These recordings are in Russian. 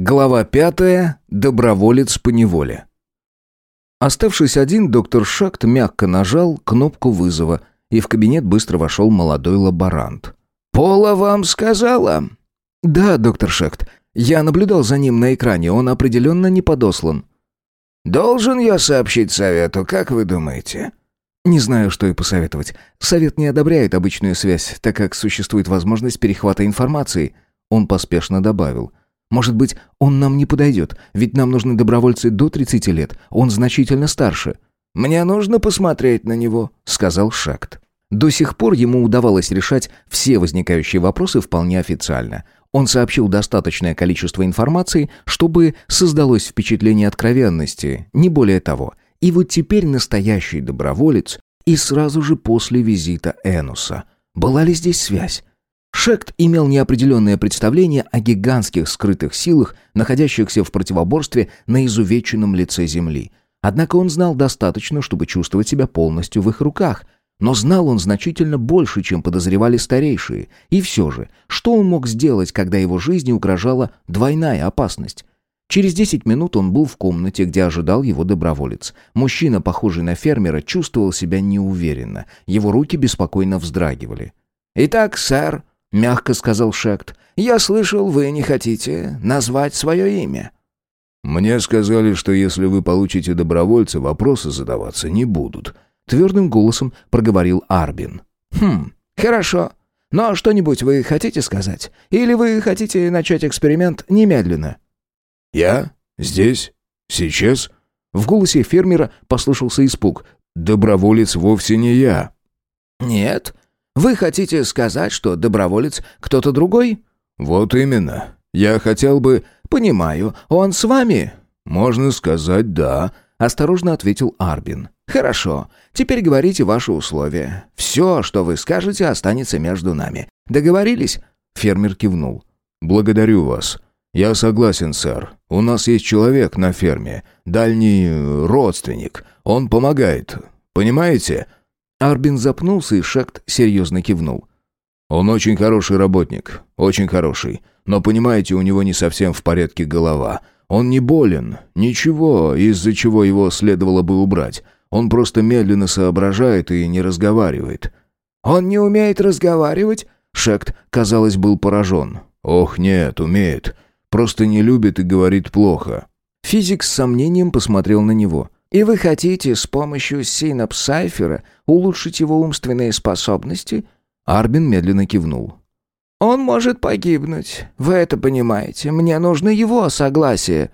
Глава пятая. Доброволец по неволе. Оставшись один, доктор Шакт мягко нажал кнопку вызова, и в кабинет быстро вошел молодой лаборант. «Пола вам сказала?» «Да, доктор Шакт. Я наблюдал за ним на экране, он определенно не подослан». «Должен я сообщить совету, как вы думаете?» «Не знаю, что и посоветовать. Совет не одобряет обычную связь, так как существует возможность перехвата информации». Он поспешно добавил – может быть, он нам не подойдет, ведь нам нужны добровольцы до 30 лет, он значительно старше». «Мне нужно посмотреть на него», — сказал Шакт. До сих пор ему удавалось решать все возникающие вопросы вполне официально. Он сообщил достаточное количество информации, чтобы создалось впечатление откровенности, не более того. И вот теперь настоящий доброволец и сразу же после визита Энуса. Была ли здесь связь? Шект имел неопределенное представление о гигантских скрытых силах, находящихся в противоборстве на изувеченном лице Земли. Однако он знал достаточно, чтобы чувствовать себя полностью в их руках. Но знал он значительно больше, чем подозревали старейшие. И все же, что он мог сделать, когда его жизни угрожала двойная опасность? Через десять минут он был в комнате, где ожидал его доброволец. Мужчина, похожий на фермера, чувствовал себя неуверенно. Его руки беспокойно вздрагивали. «Итак, сэр», — мягко сказал Шект. «Я слышал, вы не хотите назвать свое имя». «Мне сказали, что если вы получите добровольца, вопросы задаваться не будут», — твердым голосом проговорил Арбин. «Хм, хорошо. Но что-нибудь вы хотите сказать? Или вы хотите начать эксперимент немедленно?» «Я? Здесь? Сейчас?» В голосе фермера послышался испуг. «Доброволец вовсе не я». «Нет, вы хотите сказать, что доброволец кто-то другой? Вот именно. Я хотел бы... Понимаю. Он с вами? Можно сказать, да. Осторожно ответил Арбин. Хорошо. Теперь говорите ваши условия. Все, что вы скажете, останется между нами. Договорились? Фермер кивнул. Благодарю вас. Я согласен, сэр. У нас есть человек на ферме, дальний родственник. Он помогает. Понимаете? Арбин запнулся, и Шект серьезно кивнул. «Он очень хороший работник, очень хороший. Но, понимаете, у него не совсем в порядке голова. Он не болен, ничего, из-за чего его следовало бы убрать. Он просто медленно соображает и не разговаривает». «Он не умеет разговаривать?» Шект, казалось, был поражен. «Ох, нет, умеет. Просто не любит и говорит плохо». Физик с сомнением посмотрел на него. И вы хотите с помощью синапсайфера улучшить его умственные способности?» Арбин медленно кивнул. «Он может погибнуть. Вы это понимаете. Мне нужно его согласие».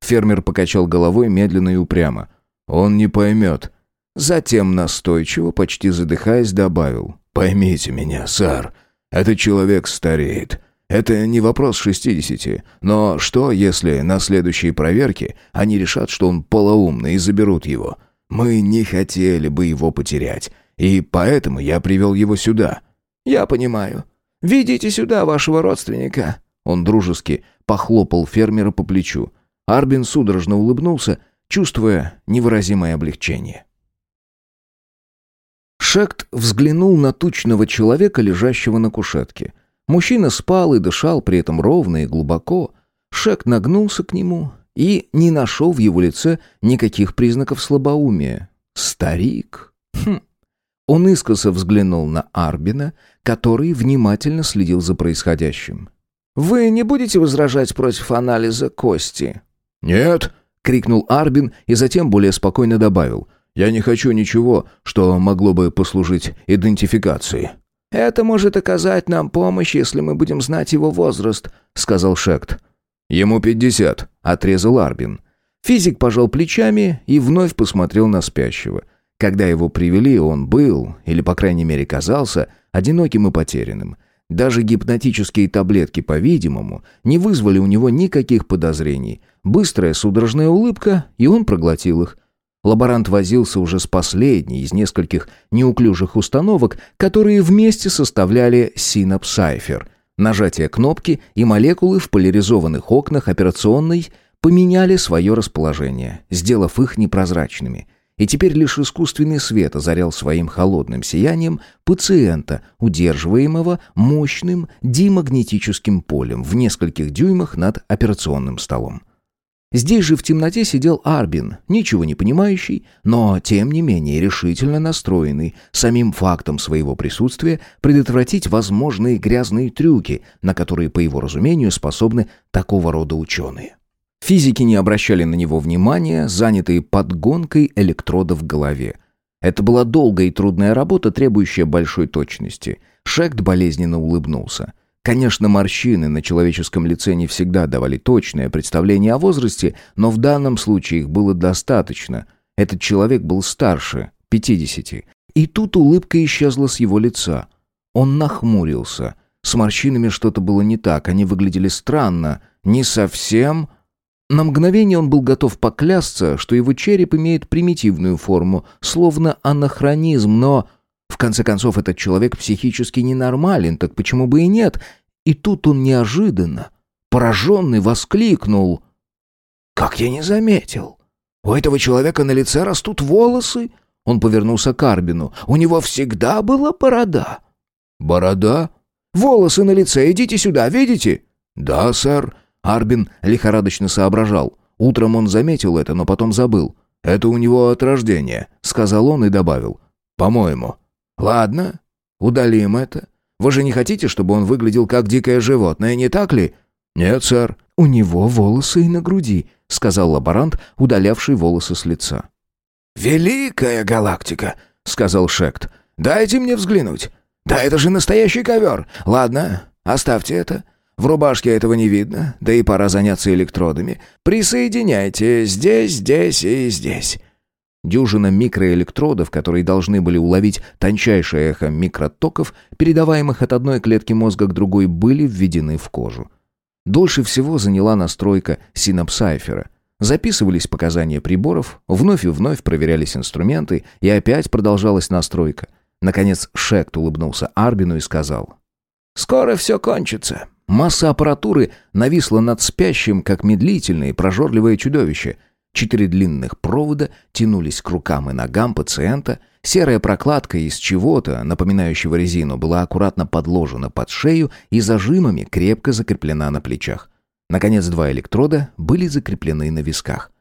Фермер покачал головой медленно и упрямо. «Он не поймет». Затем настойчиво, почти задыхаясь, добавил. «Поймите меня, сэр. Этот человек стареет. Это не вопрос шестидесяти. Но что, если на следующей проверке они решат, что он полоумный и заберут его? Мы не хотели бы его потерять. И поэтому я привел его сюда». «Я понимаю. Ведите сюда вашего родственника». Он дружески похлопал фермера по плечу. Арбин судорожно улыбнулся, чувствуя невыразимое облегчение. Шект взглянул на тучного человека, лежащего на кушетке – Мужчина спал и дышал при этом ровно и глубоко. Шек нагнулся к нему и не нашел в его лице никаких признаков слабоумия. Старик. Хм. Он искоса взглянул на Арбина, который внимательно следил за происходящим. «Вы не будете возражать против анализа кости?» «Нет!» — крикнул Арбин и затем более спокойно добавил. «Я не хочу ничего, что могло бы послужить идентификацией». «Это может оказать нам помощь, если мы будем знать его возраст», — сказал Шект. «Ему пятьдесят», — отрезал Арбин. Физик пожал плечами и вновь посмотрел на спящего. Когда его привели, он был, или по крайней мере казался, одиноким и потерянным. Даже гипнотические таблетки, по-видимому, не вызвали у него никаких подозрений. Быстрая судорожная улыбка, и он проглотил их. Лаборант возился уже с последней из нескольких неуклюжих установок, которые вместе составляли синапсайфер. Нажатие кнопки и молекулы в поляризованных окнах операционной поменяли свое расположение, сделав их непрозрачными. и теперь лишь искусственный свет озарял своим холодным сиянием пациента, удерживаемого мощным димагнетическим полем в нескольких дюймах над операционным столом. Здесь же в темноте сидел Арбин, ничего не понимающий, но, тем не менее, решительно настроенный самим фактом своего присутствия предотвратить возможные грязные трюки, на которые, по его разумению, способны такого рода ученые. Физики не обращали на него внимания, занятые подгонкой электродов в голове. Это была долгая и трудная работа, требующая большой точности. Шект болезненно улыбнулся. Конечно, морщины на человеческом лице не всегда давали точное представление о возрасте, но в данном случае их было достаточно. Этот человек был старше, 50. И тут улыбка исчезла с его лица. Он нахмурился. С морщинами что-то было не так, они выглядели странно. Не совсем... На мгновение он был готов поклясться, что его череп имеет примитивную форму, словно анахронизм, но... В конце концов, этот человек психически ненормален, так почему бы и нет? И тут он неожиданно, пораженный, воскликнул. «Как я не заметил! У этого человека на лице растут волосы!» Он повернулся к Арбину. «У него всегда была борода!» «Борода?» «Волосы на лице, идите сюда, видите?» «Да, сэр». Арбин лихорадочно соображал. Утром он заметил это, но потом забыл. «Это у него от рождения», — сказал он и добавил. «По-моему». «Ладно, удалим это. Вы же не хотите, чтобы он выглядел как дикое животное, не так ли?» «Нет, сэр». «У него волосы и на груди», — сказал лаборант, удалявший волосы с лица. «Великая галактика», — сказал Шект. «Дайте мне взглянуть. Да это же настоящий ковер. Ладно, оставьте это. В рубашке этого не видно, да и пора заняться электродами. Присоединяйте здесь, здесь и здесь. Дюжина микроэлектродов, которые должны были уловить тончайшее эхо микротоков, передаваемых от одной клетки мозга к другой, были введены в кожу. Дольше всего заняла настройка синапсайфера. Записывались показания приборов, вновь и вновь проверялись инструменты, и опять продолжалась настройка. Наконец Шект улыбнулся Арбину и сказал. «Скоро все кончится». Масса аппаратуры нависла над спящим, как медлительное и прожорливое чудовище — Четыре длинных провода тянулись к рукам и ногам пациента, серая прокладка из чего-то, напоминающего резину, была аккуратно подложена под шею и зажимами крепко закреплена на плечах. Наконец, два электрода были закреплены на висках.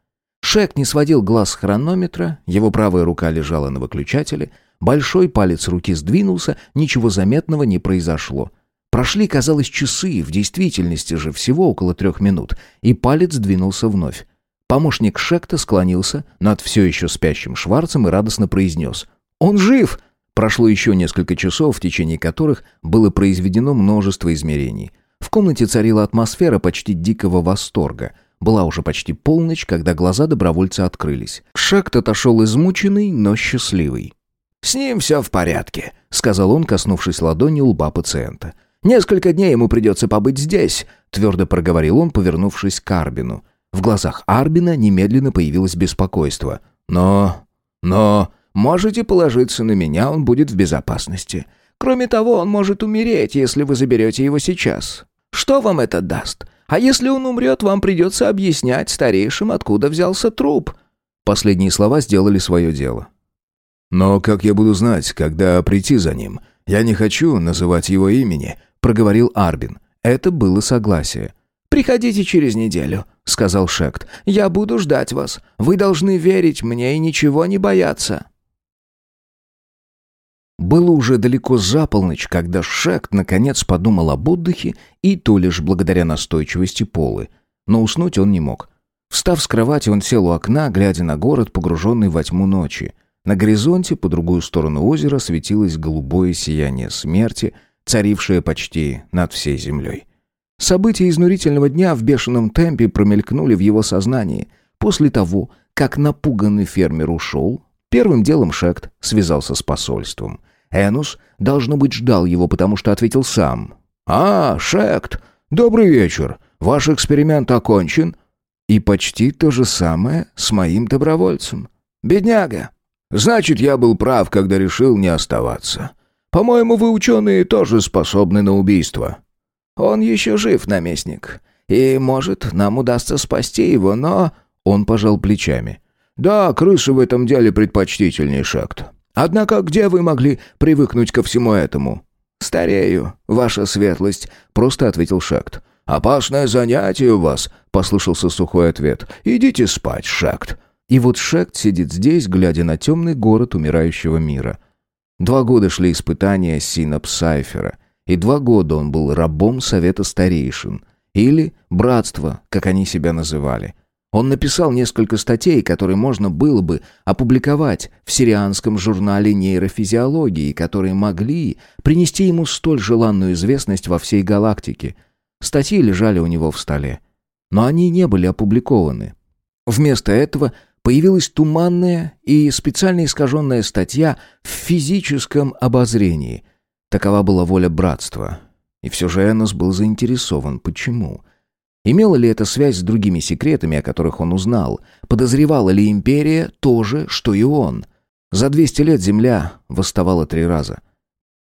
Шек не сводил глаз с хронометра, его правая рука лежала на выключателе, большой палец руки сдвинулся, ничего заметного не произошло. Прошли, казалось, часы, в действительности же всего около трех минут, и палец двинулся вновь. Помощник Шекта склонился над все еще спящим Шварцем и радостно произнес «Он жив!» Прошло еще несколько часов, в течение которых было произведено множество измерений. В комнате царила атмосфера почти дикого восторга. Была уже почти полночь, когда глаза добровольца открылись. Шект отошел измученный, но счастливый. «С ним все в порядке», — сказал он, коснувшись ладони лба пациента. «Несколько дней ему придется побыть здесь», — твердо проговорил он, повернувшись к Арбину. В глазах Арбина немедленно появилось беспокойство. «Но... но... можете положиться на меня, он будет в безопасности. Кроме того, он может умереть, если вы заберете его сейчас. Что вам это даст? А если он умрет, вам придется объяснять старейшим, откуда взялся труп». Последние слова сделали свое дело. «Но как я буду знать, когда прийти за ним? Я не хочу называть его имени», — проговорил Арбин. Это было согласие. «Приходите через неделю», — сказал Шект. «Я буду ждать вас. Вы должны верить мне и ничего не бояться». Было уже далеко за полночь, когда Шект наконец подумал об отдыхе, и то лишь благодаря настойчивости Полы. Но уснуть он не мог. Встав с кровати, он сел у окна, глядя на город, погруженный во тьму ночи. На горизонте, по другую сторону озера, светилось голубое сияние смерти, царившее почти над всей землей. События изнурительного дня в бешеном темпе промелькнули в его сознании. После того, как напуганный фермер ушел, первым делом Шект связался с посольством. Энус, должно быть, ждал его, потому что ответил сам. «А, Шект, добрый вечер. Ваш эксперимент окончен?» И почти то же самое с моим добровольцем. «Бедняга!» «Значит, я был прав, когда решил не оставаться. По-моему, вы, ученые, тоже способны на убийство». Он еще жив, наместник. И, может, нам удастся спасти его, но...» Он пожал плечами. Да, крысы в этом деле предпочтительней, Шект. Однако где вы могли привыкнуть ко всему этому?» «Старею, ваша светлость», — просто ответил Шект. «Опасное занятие у вас», — послышался сухой ответ. «Идите спать, Шект». И вот Шект сидит здесь, глядя на темный город умирающего мира. Два года шли испытания Синап Сайфера, и два года он был рабом Совета Старейшин, или Братства, как они себя называли. Он написал несколько статей, которые можно было бы опубликовать в сирианском журнале нейрофизиологии, которые могли принести ему столь желанную известность во всей галактике. Статьи лежали у него в столе. Но они не были опубликованы. Вместо этого появилась туманная и специально искаженная статья в физическом обозрении. Такова была воля братства. И все же Энос был заинтересован. Почему? Имела ли это связь с другими секретами, о которых он узнал? Подозревала ли империя то же, что и он? За 200 лет Земля восставала три раза.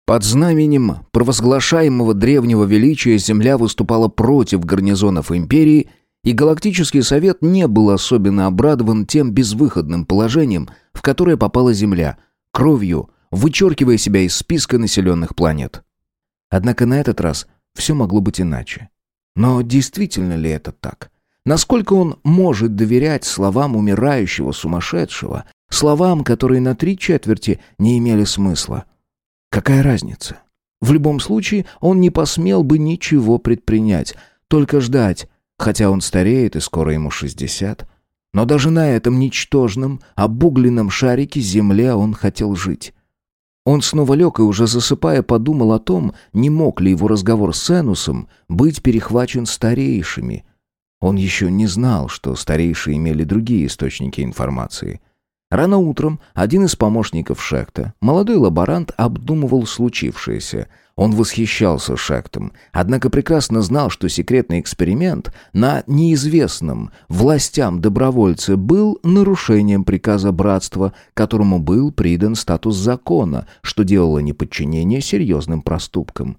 Под знаменем провозглашаемого древнего величия Земля выступала против гарнизонов империи – и Галактический Совет не был особенно обрадован тем безвыходным положением, в которое попала Земля, кровью, вычеркивая себя из списка населенных планет. Однако на этот раз все могло быть иначе. Но действительно ли это так? Насколько он может доверять словам умирающего сумасшедшего, словам, которые на три четверти не имели смысла? Какая разница? В любом случае, он не посмел бы ничего предпринять, только ждать, Хотя он стареет и скоро ему 60. Но даже на этом ничтожном, обугленном шарике земле он хотел жить. Он снова лег и, уже засыпая, подумал о том, не мог ли его разговор с Энусом быть перехвачен старейшими. Он еще не знал, что старейшие имели другие источники информации. Рано утром один из помощников Шекта, молодой лаборант, обдумывал случившееся – он восхищался Шектом, однако прекрасно знал, что секретный эксперимент на неизвестном властям добровольце был нарушением приказа братства, которому был придан статус закона, что делало неподчинение серьезным проступком.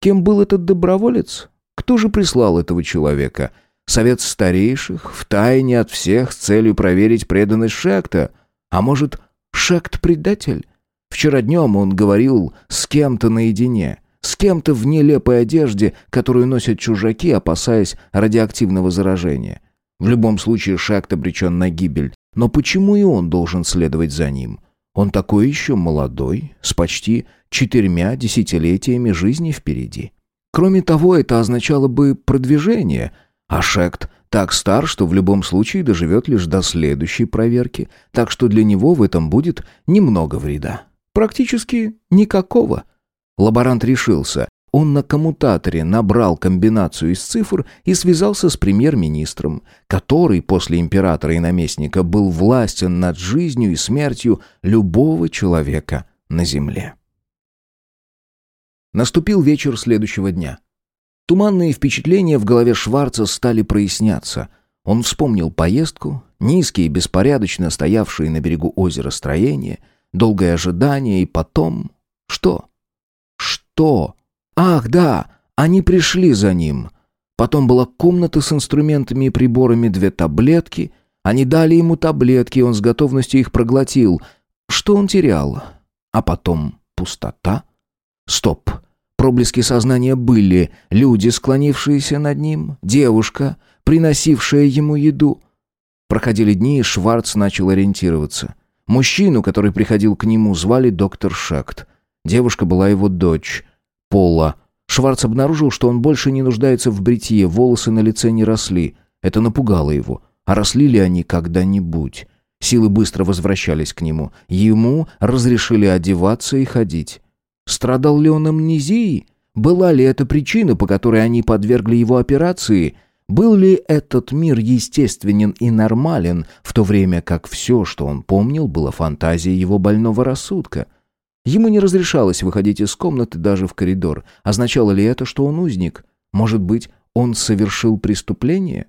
Кем был этот доброволец? Кто же прислал этого человека? Совет старейших, втайне от всех с целью проверить преданность Шекта? А может, Шект предатель? Вчера днем он говорил с кем-то наедине, с кем-то в нелепой одежде, которую носят чужаки, опасаясь радиоактивного заражения. В любом случае Шакт обречен на гибель. Но почему и он должен следовать за ним? Он такой еще молодой, с почти четырьмя десятилетиями жизни впереди. Кроме того, это означало бы продвижение, а Шект так стар, что в любом случае доживет лишь до следующей проверки, так что для него в этом будет немного вреда. Практически никакого. Лаборант решился. Он на коммутаторе набрал комбинацию из цифр и связался с премьер-министром, который после императора и наместника был властен над жизнью и смертью любого человека на земле. Наступил вечер следующего дня. Туманные впечатления в голове Шварца стали проясняться. Он вспомнил поездку, низкие, беспорядочно стоявшие на берегу озера строения — долгое ожидание и потом... Что? Что? Ах, да, они пришли за ним. Потом была комната с инструментами и приборами, две таблетки. Они дали ему таблетки, он с готовностью их проглотил. Что он терял? А потом пустота? Стоп. Проблески сознания были. Люди, склонившиеся над ним. Девушка, приносившая ему еду. Проходили дни, и Шварц начал ориентироваться. Мужчину, который приходил к нему, звали доктор Шакт. Девушка была его дочь, Пола. Шварц обнаружил, что он больше не нуждается в бритье, волосы на лице не росли. Это напугало его. А росли ли они когда-нибудь? Силы быстро возвращались к нему. Ему разрешили одеваться и ходить. Страдал ли он амнезией? Была ли это причина, по которой они подвергли его операции – был ли этот мир естественен и нормален, в то время как все, что он помнил, было фантазией его больного рассудка? Ему не разрешалось выходить из комнаты даже в коридор. Означало ли это, что он узник? Может быть, он совершил преступление?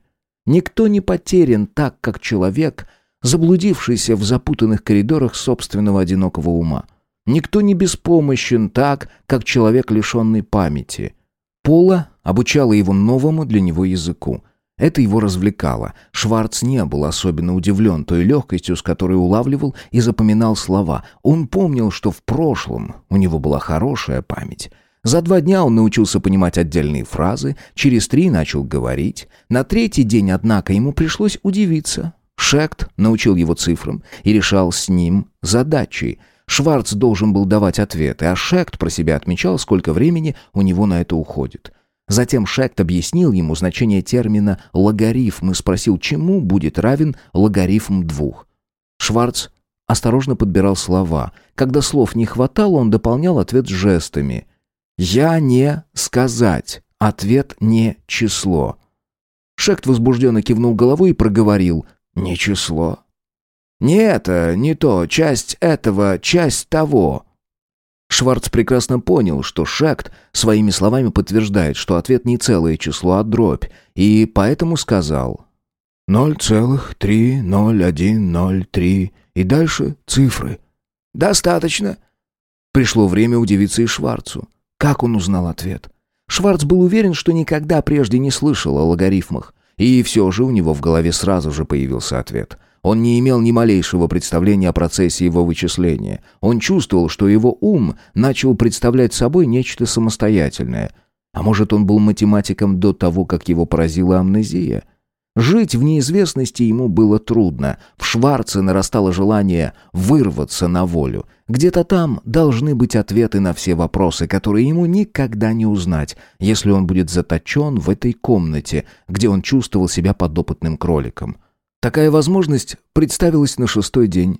Никто не потерян так, как человек, заблудившийся в запутанных коридорах собственного одинокого ума. Никто не беспомощен так, как человек, лишенный памяти – Пола обучала его новому для него языку. Это его развлекало. Шварц не был особенно удивлен той легкостью, с которой улавливал и запоминал слова. Он помнил, что в прошлом у него была хорошая память. За два дня он научился понимать отдельные фразы, через три начал говорить. На третий день, однако, ему пришлось удивиться. Шект научил его цифрам и решал с ним задачи. Шварц должен был давать ответы, а Шект про себя отмечал, сколько времени у него на это уходит. Затем Шект объяснил ему значение термина «логарифм» и спросил, чему будет равен логарифм двух. Шварц осторожно подбирал слова. Когда слов не хватало, он дополнял ответ жестами. «Я не сказать. Ответ не число». Шект возбужденно кивнул головой и проговорил «Не число». «Не это, не то, часть этого, часть того». Шварц прекрасно понял, что Шект своими словами подтверждает, что ответ не целое число, а дробь, и поэтому сказал «Ноль целых три ноль один ноль три» и дальше цифры. «Достаточно». Пришло время удивиться и Шварцу. Как он узнал ответ? Шварц был уверен, что никогда прежде не слышал о логарифмах, и все же у него в голове сразу же появился ответ – он не имел ни малейшего представления о процессе его вычисления. Он чувствовал, что его ум начал представлять собой нечто самостоятельное. А может, он был математиком до того, как его поразила амнезия? Жить в неизвестности ему было трудно. В Шварце нарастало желание вырваться на волю. Где-то там должны быть ответы на все вопросы, которые ему никогда не узнать, если он будет заточен в этой комнате, где он чувствовал себя подопытным кроликом. Такая возможность представилась на шестой день.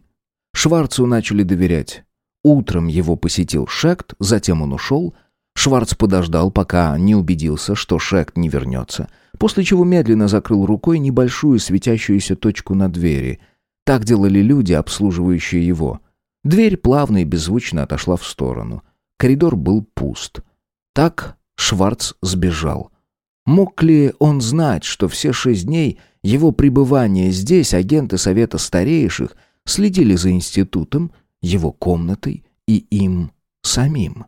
Шварцу начали доверять. Утром его посетил Шект, затем он ушел. Шварц подождал, пока не убедился, что Шект не вернется, после чего медленно закрыл рукой небольшую светящуюся точку на двери. Так делали люди, обслуживающие его. Дверь плавно и беззвучно отошла в сторону. Коридор был пуст. Так Шварц сбежал. Мог ли он знать, что все шесть дней его пребывания здесь агенты Совета Старейших следили за институтом, его комнатой и им самим?